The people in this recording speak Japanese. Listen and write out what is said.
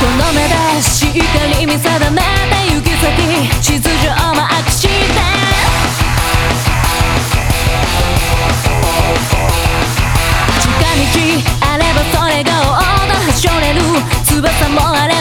この目でしっかり見定めて行き先地図上マークして。近道あればそれが王道はしょれる。翼もあれば